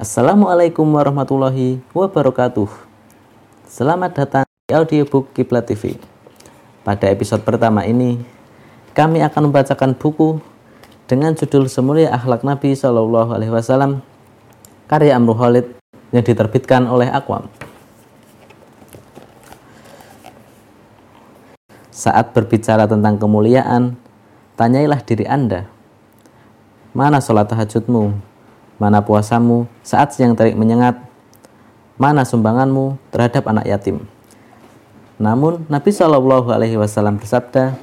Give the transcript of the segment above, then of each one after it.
Assalamualaikum warahmatullahi wabarakatuh. Selamat datang di audiobook Kiblat TV. Pada episode pertama ini, kami akan membacakan buku dengan judul Semulia Akhlak Nabi Shallallahu Alaihi Wasallam karya Amru Khalid yang diterbitkan oleh Akwam. Saat berbicara tentang kemuliaan, tanyailah diri Anda, mana sholat tahajudmu, mana puasamu saat siang terik menyengat, mana sumbanganmu terhadap anak yatim. Namun Nabi Shallallahu Alaihi Wasallam bersabda,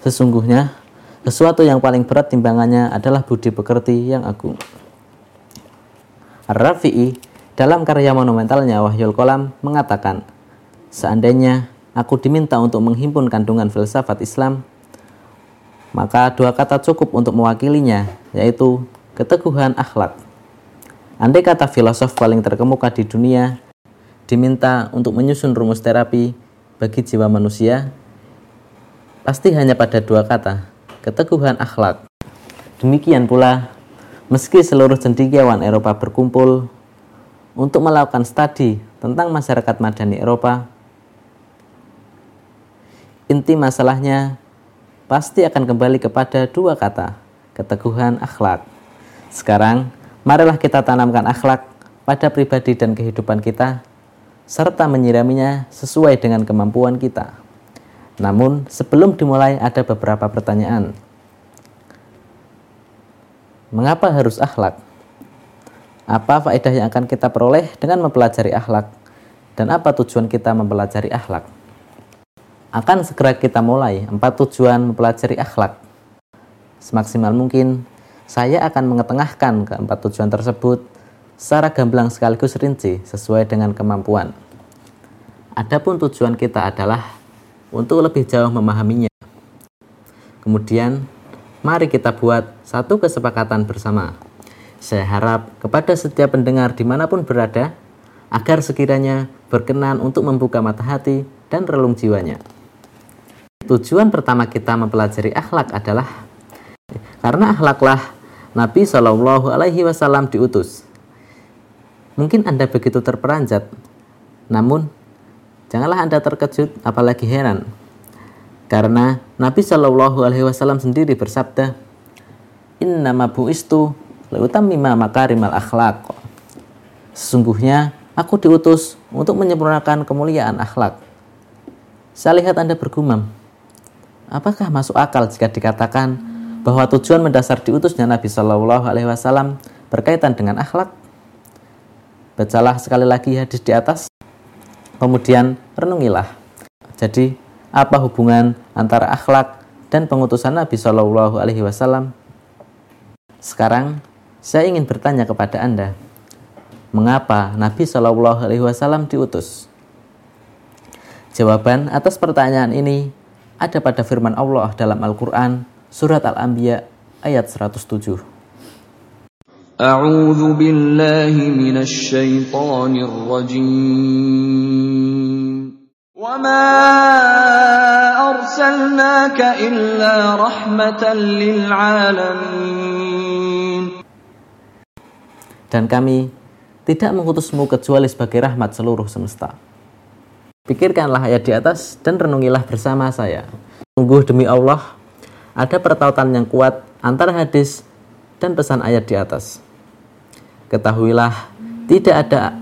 sesungguhnya sesuatu yang paling berat timbangannya adalah budi pekerti yang agung. Ar-Rafi'i dalam karya monumentalnya Wahyul Kolam mengatakan, seandainya aku diminta untuk menghimpun kandungan filsafat Islam, maka dua kata cukup untuk mewakilinya, yaitu keteguhan akhlak. Andai kata filosof paling terkemuka di dunia diminta untuk menyusun rumus terapi bagi jiwa manusia, pasti hanya pada dua kata, keteguhan akhlak. Demikian pula, meski seluruh cendekiawan Eropa berkumpul untuk melakukan studi tentang masyarakat madani Eropa, inti masalahnya pasti akan kembali kepada dua kata, keteguhan akhlak. Sekarang, marilah kita tanamkan akhlak pada pribadi dan kehidupan kita, serta menyiraminya sesuai dengan kemampuan kita. Namun, sebelum dimulai ada beberapa pertanyaan. Mengapa harus akhlak? Apa faedah yang akan kita peroleh dengan mempelajari akhlak? Dan apa tujuan kita mempelajari akhlak? akan segera kita mulai empat tujuan mempelajari akhlak. Semaksimal mungkin, saya akan mengetengahkan keempat tujuan tersebut secara gamblang sekaligus rinci sesuai dengan kemampuan. Adapun tujuan kita adalah untuk lebih jauh memahaminya. Kemudian, mari kita buat satu kesepakatan bersama. Saya harap kepada setiap pendengar di mana pun berada, agar sekiranya berkenan untuk membuka mata hati dan relung jiwanya. Tujuan pertama kita mempelajari akhlak adalah karena akhlaklah Nabi Shallallahu Alaihi Wasallam diutus. Mungkin Anda begitu terperanjat, namun janganlah Anda terkejut apalagi heran, karena Nabi Shallallahu Alaihi Wasallam sendiri bersabda, Inna bu'istu leutamima makarimal akhlak. Sesungguhnya aku diutus untuk menyempurnakan kemuliaan akhlak. Saya lihat Anda bergumam, Apakah masuk akal jika dikatakan bahwa tujuan mendasar diutusnya Nabi Shallallahu Alaihi Wasallam berkaitan dengan akhlak? Bacalah sekali lagi hadis di atas, kemudian renungilah. Jadi, apa hubungan antara akhlak dan pengutusan Nabi Shallallahu Alaihi Wasallam? Sekarang, saya ingin bertanya kepada Anda, mengapa Nabi Shallallahu Alaihi Wasallam diutus? Jawaban atas pertanyaan ini ada pada firman Allah dalam Al-Quran surat Al-Anbiya ayat 107. A'udzu billahi minasy syaithanir rajim. Wa ma arsalnaka illa rahmatan lil alamin. Dan kami tidak mengutusmu kecuali sebagai rahmat seluruh semesta. Pikirkanlah ayat di atas dan renungilah bersama saya. Sungguh demi Allah, ada pertautan yang kuat antara hadis dan pesan ayat di atas. Ketahuilah, tidak ada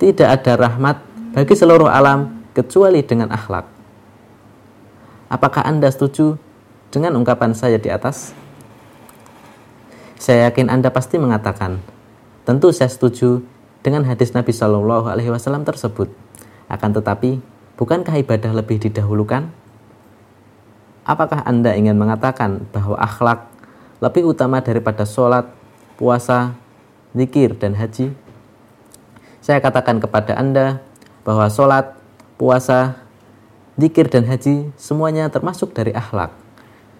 tidak ada rahmat bagi seluruh alam kecuali dengan akhlak. Apakah Anda setuju dengan ungkapan saya di atas? Saya yakin Anda pasti mengatakan, tentu saya setuju dengan hadis Nabi Shallallahu Alaihi Wasallam tersebut. Akan tetapi, bukankah ibadah lebih didahulukan? Apakah Anda ingin mengatakan bahwa akhlak lebih utama daripada sholat, puasa, zikir, dan haji? Saya katakan kepada Anda bahwa sholat, puasa, zikir, dan haji semuanya termasuk dari akhlak.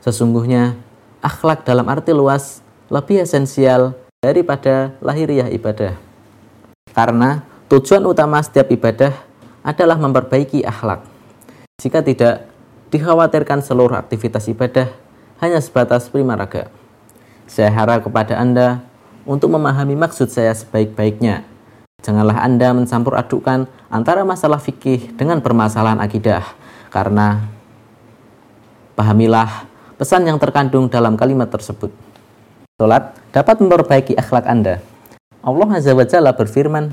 Sesungguhnya, akhlak dalam arti luas lebih esensial daripada lahiriah ibadah. Karena tujuan utama setiap ibadah adalah memperbaiki akhlak. Jika tidak, dikhawatirkan seluruh aktivitas ibadah hanya sebatas prima raga. Saya harap kepada Anda untuk memahami maksud saya sebaik-baiknya. Janganlah Anda mencampur adukkan antara masalah fikih dengan permasalahan akidah, karena pahamilah pesan yang terkandung dalam kalimat tersebut. Salat dapat memperbaiki akhlak Anda. Allah Azza wa Jalla berfirman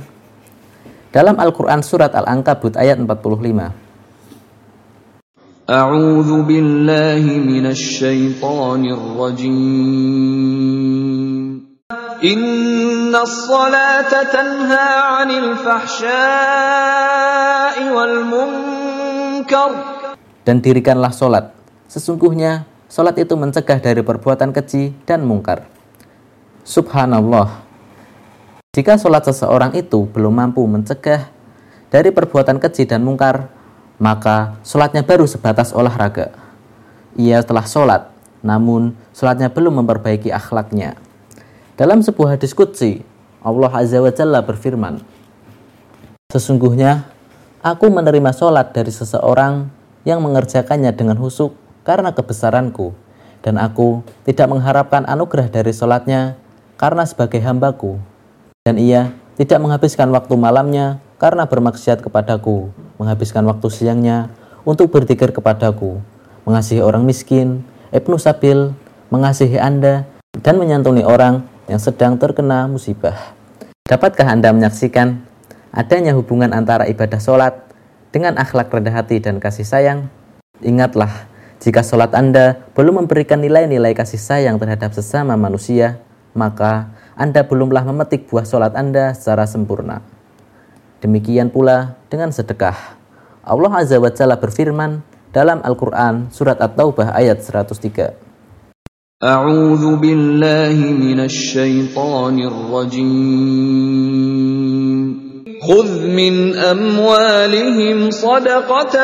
dalam Al-Quran Surat Al-Ankabut ayat 45. أعوذ بالله من الشيطان الرجيم إن الصلاة تنهى عن الفحشاء. Dan dirikanlah solat Sesungguhnya solat itu mencegah dari perbuatan keji dan mungkar. Subhanallah. Jika solat seseorang itu belum mampu mencegah dari perbuatan keji dan mungkar, maka sholatnya baru sebatas olahraga. Ia telah sholat, namun sholatnya belum memperbaiki akhlaknya. Dalam sebuah hadis kutsi, Allah Azza wa Jalla berfirman, Sesungguhnya, aku menerima sholat dari seseorang yang mengerjakannya dengan husuk karena kebesaranku, dan aku tidak mengharapkan anugerah dari sholatnya karena sebagai hambaku. Dan ia tidak menghabiskan waktu malamnya karena bermaksiat kepadaku, menghabiskan waktu siangnya untuk berzikir kepadaku, mengasihi orang miskin, Ibnu Sabil, mengasihi Anda, dan menyantuni orang yang sedang terkena musibah. Dapatkah Anda menyaksikan adanya hubungan antara ibadah sholat dengan akhlak rendah hati dan kasih sayang? Ingatlah, jika sholat Anda belum memberikan nilai-nilai kasih sayang terhadap sesama manusia, maka Anda belumlah memetik buah sholat Anda secara sempurna. Demikian pula dengan sedekah. Allah Azza wa Jalla berfirman dalam Al-Quran surat At-Taubah ayat 103. أعوذ بالله من الشيطان الرجيم خذ من أموالهم صدقة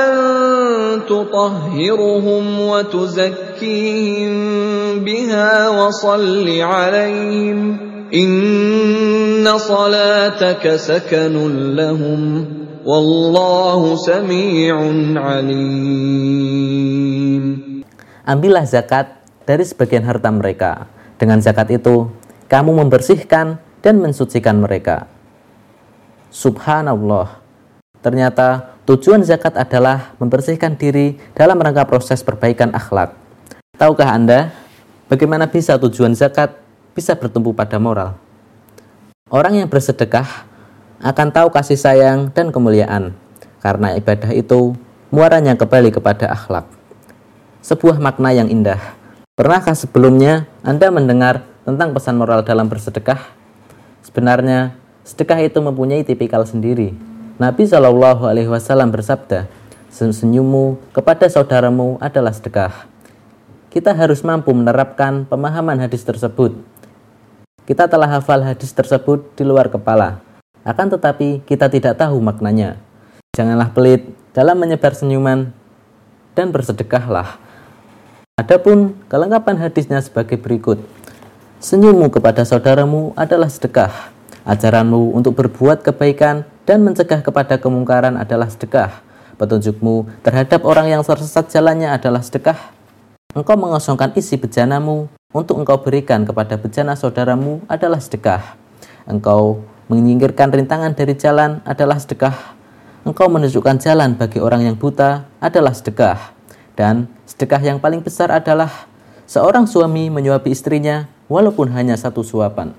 تطهرهم وتزكيهم بها وصل عليهم Wallahu alim. Ambillah zakat dari sebagian harta mereka. Dengan zakat itu, kamu membersihkan dan mensucikan mereka. Subhanallah. Ternyata tujuan zakat adalah membersihkan diri dalam rangka proses perbaikan akhlak. Tahukah Anda bagaimana bisa tujuan zakat bisa bertumpu pada moral. Orang yang bersedekah akan tahu kasih sayang dan kemuliaan, karena ibadah itu muaranya kembali kepada akhlak. Sebuah makna yang indah. Pernahkah sebelumnya Anda mendengar tentang pesan moral dalam bersedekah? Sebenarnya, sedekah itu mempunyai tipikal sendiri. Nabi Shallallahu Alaihi Wasallam bersabda, senyummu kepada saudaramu adalah sedekah. Kita harus mampu menerapkan pemahaman hadis tersebut kita telah hafal hadis tersebut di luar kepala, akan tetapi kita tidak tahu maknanya. Janganlah pelit dalam menyebar senyuman dan bersedekahlah. Adapun kelengkapan hadisnya sebagai berikut. Senyummu kepada saudaramu adalah sedekah. Ajaranmu untuk berbuat kebaikan dan mencegah kepada kemungkaran adalah sedekah. Petunjukmu terhadap orang yang tersesat jalannya adalah sedekah. Engkau mengosongkan isi bejanamu untuk engkau berikan kepada bejana saudaramu adalah sedekah. Engkau menyingkirkan rintangan dari jalan adalah sedekah. Engkau menunjukkan jalan bagi orang yang buta adalah sedekah. Dan sedekah yang paling besar adalah seorang suami menyuapi istrinya walaupun hanya satu suapan.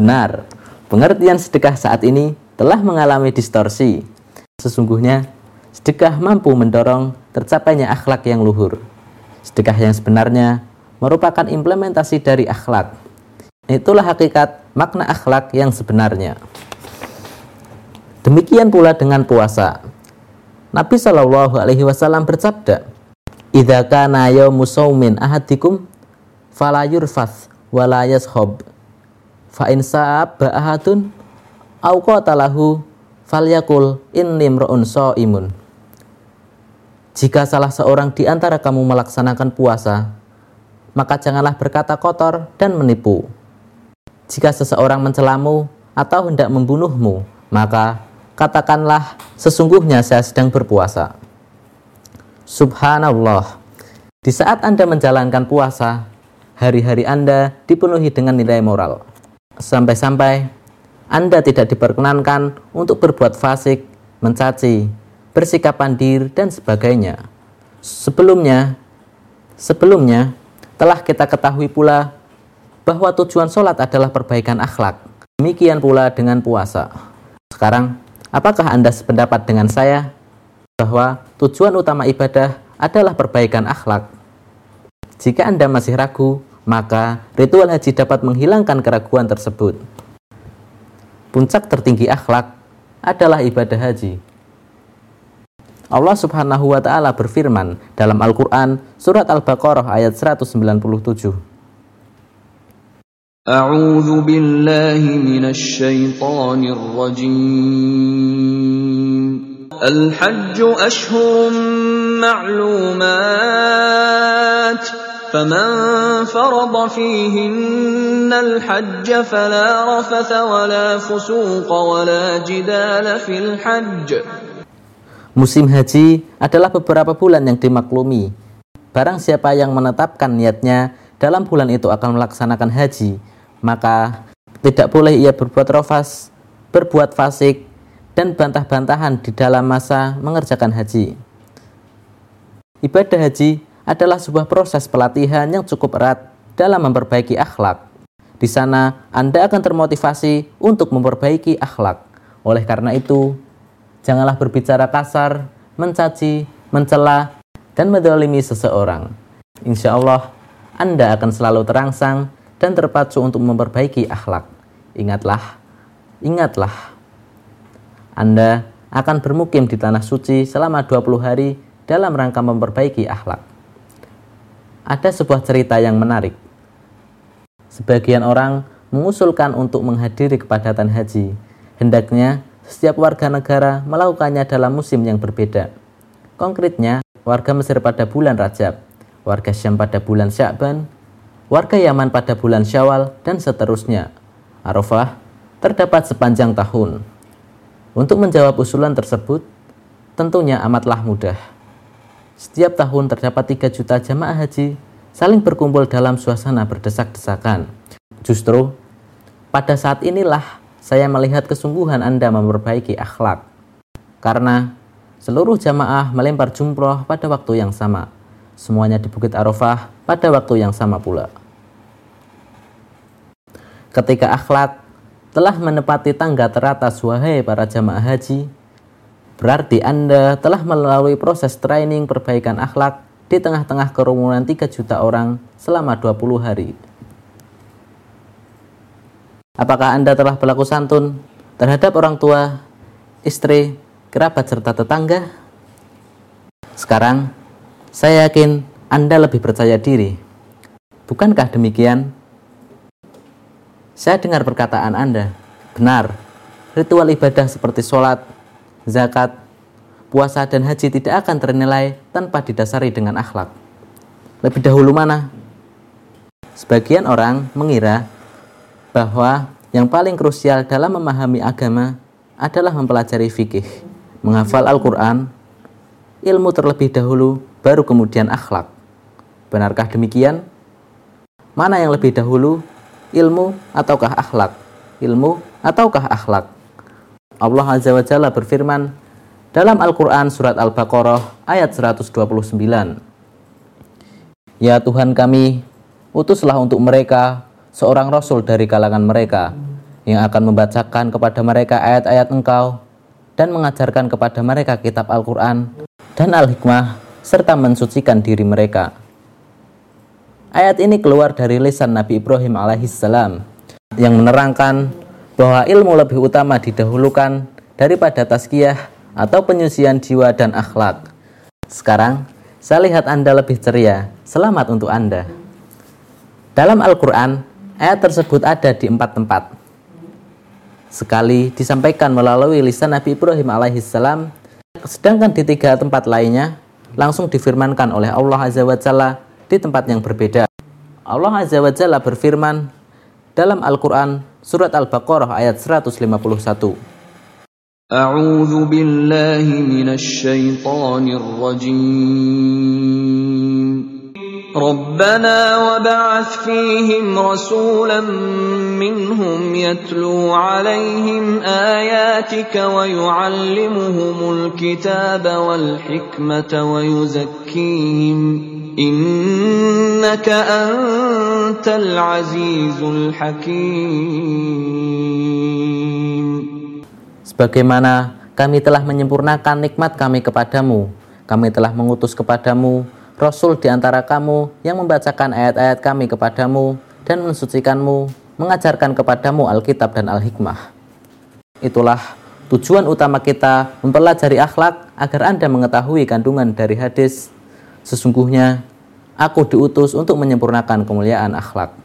Benar, pengertian sedekah saat ini telah mengalami distorsi. Sesungguhnya, sedekah mampu mendorong tercapainya akhlak yang luhur. Sedekah yang sebenarnya merupakan implementasi dari akhlak. Itulah hakikat makna akhlak yang sebenarnya. Demikian pula dengan puasa. Nabi Shallallahu Alaihi Wasallam bersabda, "Idza kana yaumu saumin ahadikum fala yurfath wala yashob fa in sa'aba ahadun au qatalahu falyakul inni mra'un imun. Jika salah seorang di antara kamu melaksanakan puasa, maka janganlah berkata kotor dan menipu. Jika seseorang mencelamu atau hendak membunuhmu, maka katakanlah sesungguhnya saya sedang berpuasa. Subhanallah. Di saat Anda menjalankan puasa, hari-hari Anda dipenuhi dengan nilai moral. Sampai-sampai Anda tidak diperkenankan untuk berbuat fasik, mencaci, bersikap pandir, dan sebagainya. Sebelumnya, sebelumnya telah kita ketahui pula bahwa tujuan sholat adalah perbaikan akhlak. Demikian pula dengan puasa. Sekarang, apakah Anda sependapat dengan saya bahwa tujuan utama ibadah adalah perbaikan akhlak? Jika Anda masih ragu, maka ritual haji dapat menghilangkan keraguan tersebut. Puncak tertinggi akhlak adalah ibadah haji. Allah Subhanahu wa taala berfirman dalam Al-Qur'an surat Al-Baqarah ayat 197. A'udzu billahi minasy syaithanir rajim. Al-hajj ashhurun ma'lumat فمن فرض فيهن الحج فلا رفث ولا فسوق ولا جدال في الحج Musim haji adalah beberapa bulan yang dimaklumi. Barang siapa yang menetapkan niatnya dalam bulan itu akan melaksanakan haji, maka tidak boleh ia berbuat rofas, berbuat fasik, dan bantah-bantahan di dalam masa mengerjakan haji. Ibadah haji adalah sebuah proses pelatihan yang cukup erat dalam memperbaiki akhlak. Di sana, Anda akan termotivasi untuk memperbaiki akhlak. Oleh karena itu, Janganlah berbicara kasar, mencaci, mencela, dan mendolimi seseorang. Insya Allah, Anda akan selalu terangsang dan terpacu untuk memperbaiki akhlak. Ingatlah, ingatlah. Anda akan bermukim di tanah suci selama 20 hari dalam rangka memperbaiki akhlak. Ada sebuah cerita yang menarik. Sebagian orang mengusulkan untuk menghadiri kepadatan haji. Hendaknya setiap warga negara melakukannya dalam musim yang berbeda. Konkretnya, warga Mesir pada bulan Rajab, warga Syam pada bulan Sya'ban, warga Yaman pada bulan Syawal, dan seterusnya. Arafah terdapat sepanjang tahun. Untuk menjawab usulan tersebut, tentunya amatlah mudah. Setiap tahun terdapat 3 juta jamaah haji saling berkumpul dalam suasana berdesak-desakan. Justru, pada saat inilah saya melihat kesungguhan Anda memperbaiki akhlak. Karena seluruh jamaah melempar jumroh pada waktu yang sama. Semuanya di Bukit Arafah pada waktu yang sama pula. Ketika akhlak telah menepati tangga teratas wahai para jamaah haji, berarti Anda telah melalui proses training perbaikan akhlak di tengah-tengah kerumunan 3 juta orang selama 20 hari. Apakah Anda telah berlaku santun terhadap orang tua, istri, kerabat, serta tetangga? Sekarang, saya yakin Anda lebih percaya diri. Bukankah demikian? Saya dengar perkataan Anda. Benar, ritual ibadah seperti sholat, zakat, puasa, dan haji tidak akan ternilai tanpa didasari dengan akhlak. Lebih dahulu mana? Sebagian orang mengira bahwa yang paling krusial dalam memahami agama adalah mempelajari fikih, menghafal Al-Quran, ilmu terlebih dahulu, baru kemudian akhlak. Benarkah demikian? Mana yang lebih dahulu, ilmu ataukah akhlak? Ilmu ataukah akhlak? Allah Azza wa Jalla berfirman dalam Al-Quran surat Al-Baqarah ayat 129. Ya Tuhan kami, utuslah untuk mereka seorang rasul dari kalangan mereka yang akan membacakan kepada mereka ayat-ayat engkau dan mengajarkan kepada mereka kitab Al-Quran dan Al-Hikmah serta mensucikan diri mereka. Ayat ini keluar dari lisan Nabi Ibrahim alaihissalam yang menerangkan bahwa ilmu lebih utama didahulukan daripada tazkiyah atau penyucian jiwa dan akhlak. Sekarang, saya lihat Anda lebih ceria. Selamat untuk Anda. Dalam Al-Quran, Ayat tersebut ada di empat tempat. Sekali disampaikan melalui lisan Nabi Ibrahim alaihissalam, sedangkan di tiga tempat lainnya langsung difirmankan oleh Allah Azza wa Jalla di tempat yang berbeda. Allah Azza wa Jalla berfirman dalam Al-Quran surat Al-Baqarah ayat 151. A'udzu billahi minasy syaithanir rajim. ربنا وبعث فيهم رسولا منهم يتلو عليهم آياتك ويعلمهم الكتاب والحكمة ويزكيهم إنك أنت العزيز الحكيم Sebagaimana kami telah menyempurnakan nikmat kami kepadamu, kami telah mengutus kepadamu Rasul di antara kamu yang membacakan ayat-ayat kami kepadamu dan mensucikanmu, mengajarkan kepadamu Alkitab dan Al-Hikmah. Itulah tujuan utama kita mempelajari akhlak agar Anda mengetahui kandungan dari hadis. Sesungguhnya, aku diutus untuk menyempurnakan kemuliaan akhlak.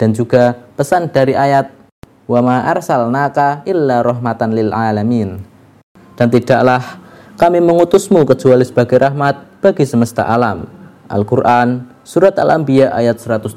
Dan juga pesan dari ayat, Wa ma arsalnaka illa rahmatan lil alamin. Dan tidaklah kami mengutusmu kecuali sebagai rahmat bagi semesta alam. Al-Quran, Surat Al-Anbiya ayat 107.